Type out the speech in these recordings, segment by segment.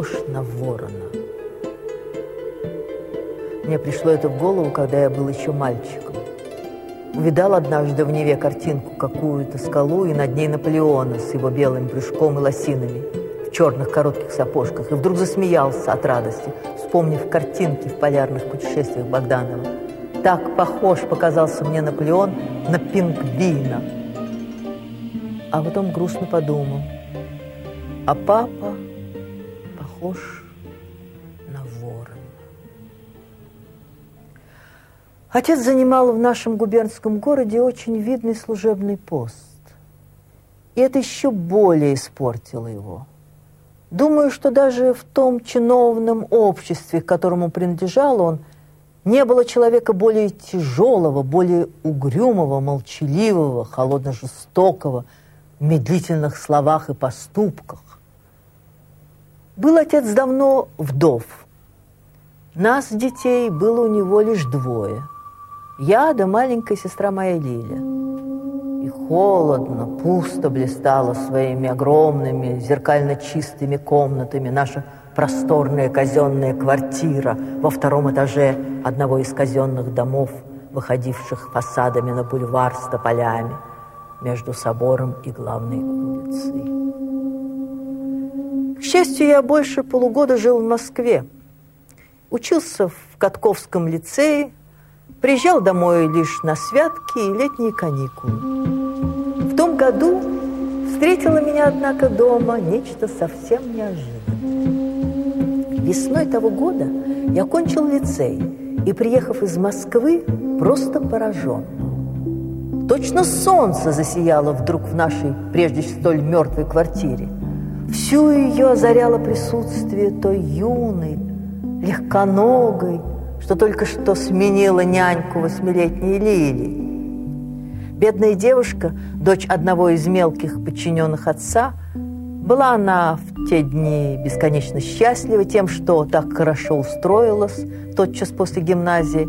похож на ворона. Мне пришло это в голову, когда я был еще мальчиком. Увидал однажды в Неве картинку какую-то скалу, и над ней Наполеона с его белым брюшком и лосинами в черных коротких сапожках, и вдруг засмеялся от радости, вспомнив картинки в полярных путешествиях Богданова. Так похож показался мне Наполеон на пингвина. А потом грустно подумал, а папа похож на ворона. Отец занимал в нашем губернском городе очень видный служебный пост. И это еще более испортило его. Думаю, что даже в том чиновном обществе, к которому принадлежал он, не было человека более тяжелого, более угрюмого, молчаливого, холодно-жестокого, в медлительных словах и поступках. Был отец давно вдов. Нас, детей, было у него лишь двое. Я да маленькая сестра моя Лиля. И холодно, пусто блистала своими огромными, зеркально чистыми комнатами наша просторная казенная квартира во втором этаже одного из казенных домов, выходивших фасадами на бульвар с тополями между собором и главной улицей. К счастью, я больше полугода жил в Москве. Учился в Катковском лицее, приезжал домой лишь на святки и летние каникулы. В том году встретило меня, однако, дома нечто совсем неожиданное. Весной того года я окончил лицей и, приехав из Москвы, просто поражен. Точно солнце засияло вдруг в нашей, прежде столь мертвой квартире – Всю ее озаряло присутствие той юной, легконогой, что только что сменила няньку восьмилетней Лили. Бедная девушка, дочь одного из мелких подчиненных отца, была она в те дни бесконечно счастлива тем, что так хорошо устроилась тотчас после гимназии,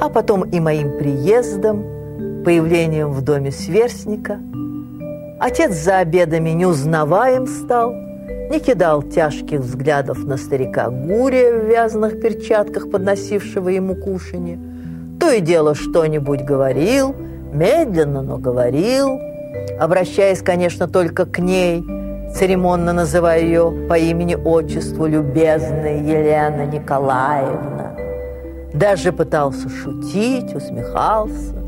а потом и моим приездом, появлением в доме сверстника – Отец за обедами неузнаваем стал, не кидал тяжких взглядов на старика Гурия в вязаных перчатках, подносившего ему кушанье. То и дело что-нибудь говорил, медленно, но говорил, обращаясь, конечно, только к ней, церемонно называя ее по имени-отчеству любезная Елена Николаевна. Даже пытался шутить, усмехался.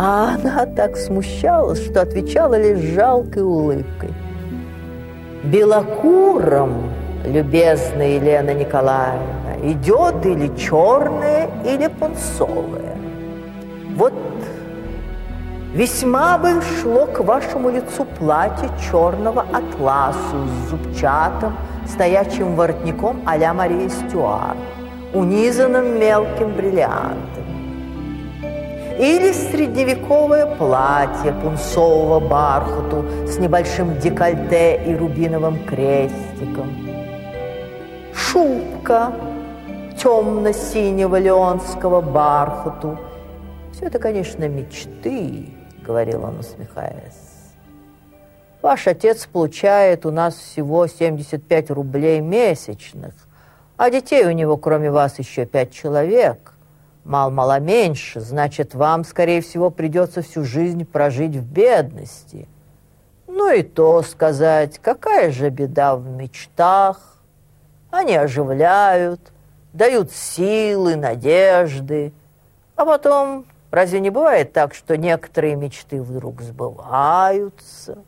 А она так смущалась, что отвечала лишь жалкой улыбкой. «Белокуром, любезная Елена Николаевна, идет или черное, или пунцовое. Вот весьма бы шло к вашему лицу платье черного атласу с зубчатым, стоячим воротником а-ля Мария Стюарт, унизанным мелким бриллиантом или средневековое платье пунцового бархату с небольшим декольте и рубиновым крестиком. Шубка темно-синего леонского бархату. Все это, конечно, мечты, говорил он, усмехаясь. Ваш отец получает у нас всего 75 рублей месячных, а детей у него, кроме вас, еще пять человек – мал-мало меньше, значит, вам, скорее всего, придется всю жизнь прожить в бедности. Ну и то сказать, какая же беда в мечтах. Они оживляют, дают силы, надежды. А потом, разве не бывает так, что некоторые мечты вдруг сбываются?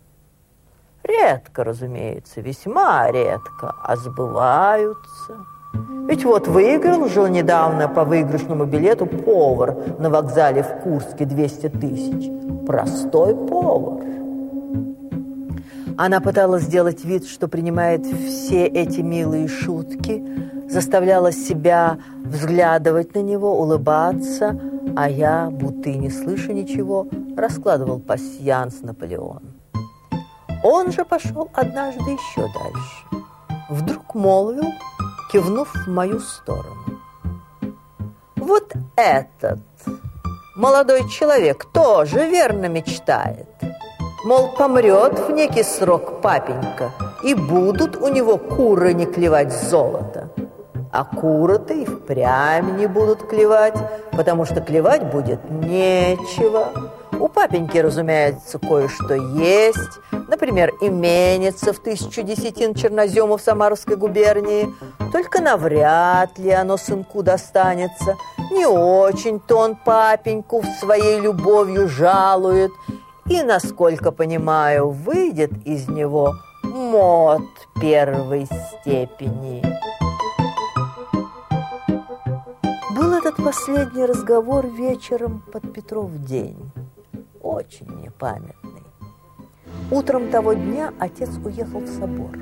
Редко, разумеется, весьма редко, а сбываются. Ведь вот выиграл же недавно по выигрышному билету повар на вокзале в Курске 200 тысяч. Простой повар. Она пыталась сделать вид, что принимает все эти милые шутки, заставляла себя взглядывать на него, улыбаться, а я, будто и не слыша ничего, раскладывал пасьянс Наполеон. Он же пошел однажды еще дальше. Вдруг молвил – кивнув в мою сторону. Вот этот молодой человек тоже верно мечтает. Мол, помрет в некий срок папенька и будут у него куры не клевать золото. А куры-то и впрямь не будут клевать, потому что клевать будет нечего. Папеньки, разумеется, кое-что есть. Например, именится в тысячу десятин черноземов Самарской губернии. Только навряд ли оно сынку достанется. Не очень-то он папеньку своей любовью жалует. И, насколько понимаю, выйдет из него мод первой степени. Был этот последний разговор вечером под Петров день очень мне памятный. Утром того дня отец уехал в собор.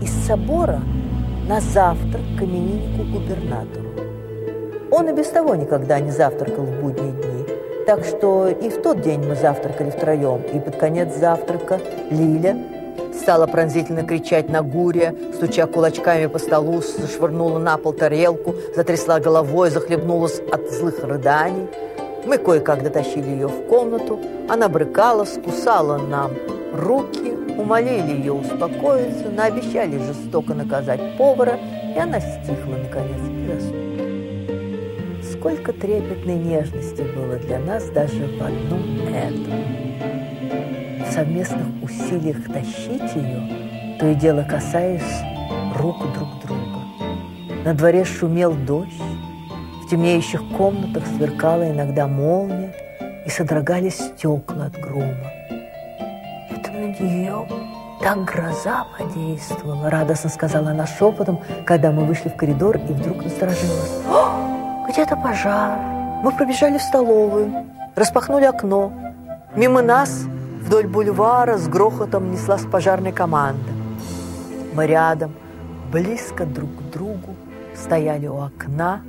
Из собора на завтрак к имениннику губернатору. Он и без того никогда не завтракал в будние дни. Так что и в тот день мы завтракали втроем. И под конец завтрака Лиля стала пронзительно кричать на Гурия, стуча кулачками по столу, зашвырнула на пол тарелку, затрясла головой, захлебнулась от злых рыданий. Мы кое-как дотащили ее в комнату. Она брыкалась, кусала нам руки, умолили ее успокоиться, наобещали жестоко наказать повара, и она стихла, наконец, и заснула. Сколько трепетной нежности было для нас даже в одном этом. В совместных усилиях тащить ее, то и дело касаясь рук друг друга. На дворе шумел дождь, темнеющих комнатах сверкала иногда молния и содрогались стекла от грома. Это на нее так гроза подействовала, радостно сказала она шепотом, когда мы вышли в коридор и вдруг насторожилась. Где-то пожар. Мы пробежали в столовую, распахнули окно. Мимо нас вдоль бульвара с грохотом неслась пожарная команда. Мы рядом, близко друг к другу, стояли у окна,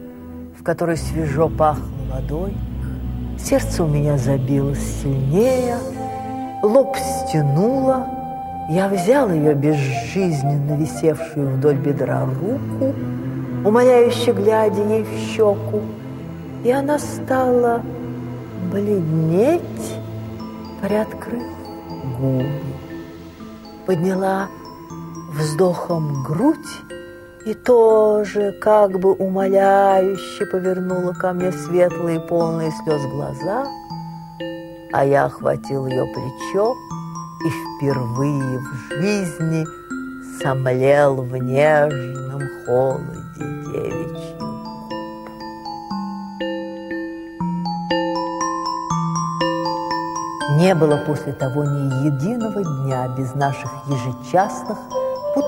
которой свежо пахло водой. Сердце у меня забилось сильнее, лоб стянуло. Я взял ее безжизненно висевшую вдоль бедра руку, умоляюще глядя ей в щеку, и она стала бледнеть, приоткрыв губы. Подняла вздохом грудь и тоже как бы умоляюще повернула ко мне светлые полные слез глаза, а я охватил ее плечо и впервые в жизни сомлел в нежном холоде девичьих Не было после того ни единого дня без наших ежечасных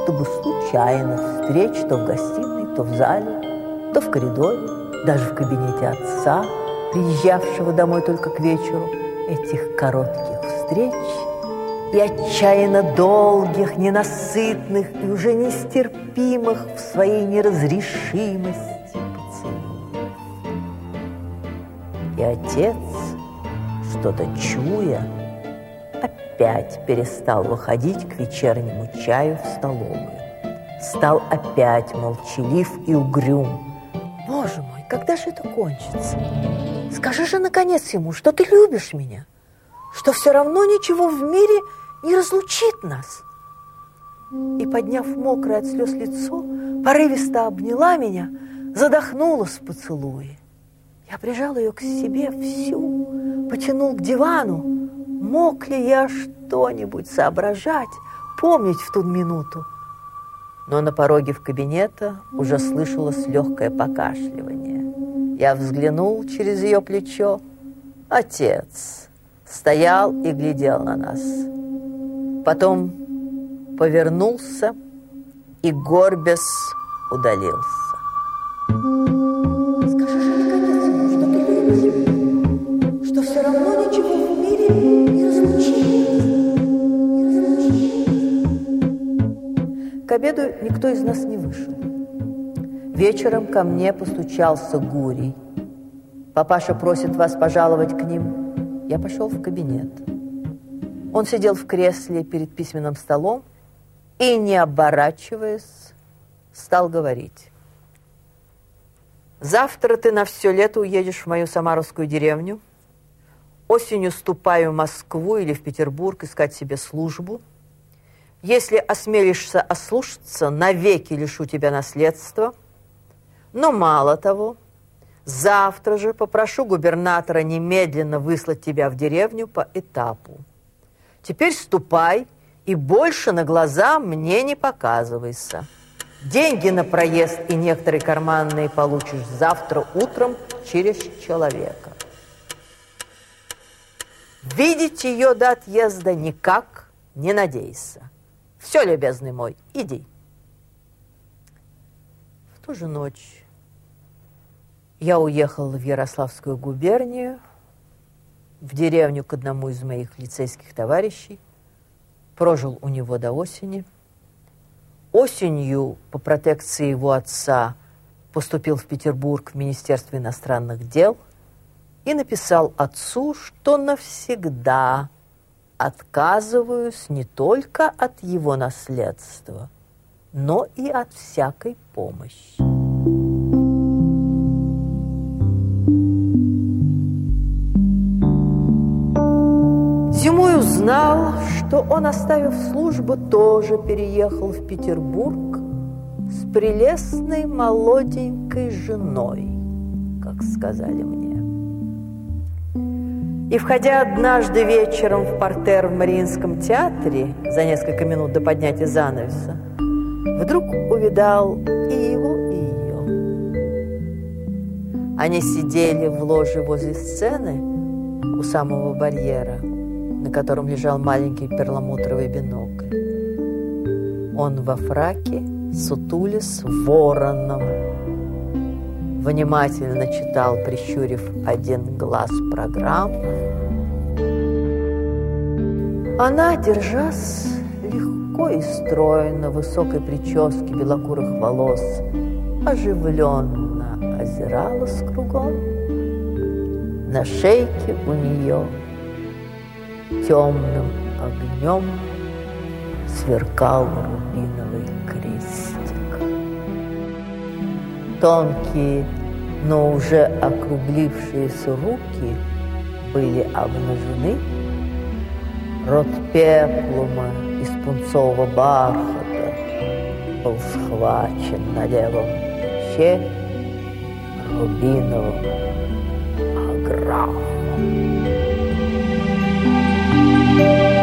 будто бы случайных встреч то в гостиной, то в зале, то в коридоре, даже в кабинете отца, приезжавшего домой только к вечеру, этих коротких встреч и отчаянно долгих, ненасытных и уже нестерпимых в своей неразрешимости поцелуев. И отец, что-то чуя, опять перестал выходить к вечернему чаю в столовую. Стал опять молчалив и угрюм. Боже мой, когда же это кончится? Скажи же, наконец, ему, что ты любишь меня, что все равно ничего в мире не разлучит нас. И, подняв мокрое от слез лицо, порывисто обняла меня, задохнулась в поцелуе. Я прижал ее к себе всю, потянул к дивану, Мог ли я что-нибудь соображать, помнить в ту минуту? Но на пороге в кабинета уже слышалось легкое покашливание. Я взглянул через ее плечо. Отец стоял и глядел на нас. Потом повернулся и горбес удалился. К обеду никто из нас не вышел. Вечером ко мне постучался Гурий. Папаша просит вас пожаловать к ним. Я пошел в кабинет. Он сидел в кресле перед письменным столом и, не оборачиваясь, стал говорить. Завтра ты на все лето уедешь в мою самаровскую деревню, Осенью ступаю в Москву или в Петербург искать себе службу. Если осмелишься ослушаться, навеки лишу тебя наследства. Но мало того, завтра же попрошу губернатора немедленно выслать тебя в деревню по этапу. Теперь ступай и больше на глаза мне не показывайся. Деньги на проезд и некоторые карманные получишь завтра утром через человека. Видеть ее до отъезда никак не надейся. Все, любезный мой, иди. В ту же ночь я уехал в Ярославскую губернию, в деревню к одному из моих лицейских товарищей, прожил у него до осени – Осенью по протекции его отца поступил в Петербург в Министерство иностранных дел и написал отцу, что навсегда отказываюсь не только от его наследства, но и от всякой помощи. Зимой узнал, что он, оставив службу, тоже переехал в Петербург с прелестной молоденькой женой, как сказали мне. И, входя однажды вечером в портер в Мариинском театре за несколько минут до поднятия занавеса, вдруг увидал и его, и ее. Они сидели в ложе возле сцены у самого барьера – на котором лежал маленький перламутровый бинокль. Он во фраке, сутулис вороном. Внимательно читал, прищурив один глаз программу. Она, держась легко и стройно, высокой прически белокурых волос, оживленно озиралась кругом. На шейке у нее темным огнем сверкал рубиновый крестик. Тонкие, но уже округлившиеся руки были обнажены, рот пеплума из пунцового бархата был схвачен на левом плече рубиновым аграфом. Thank you.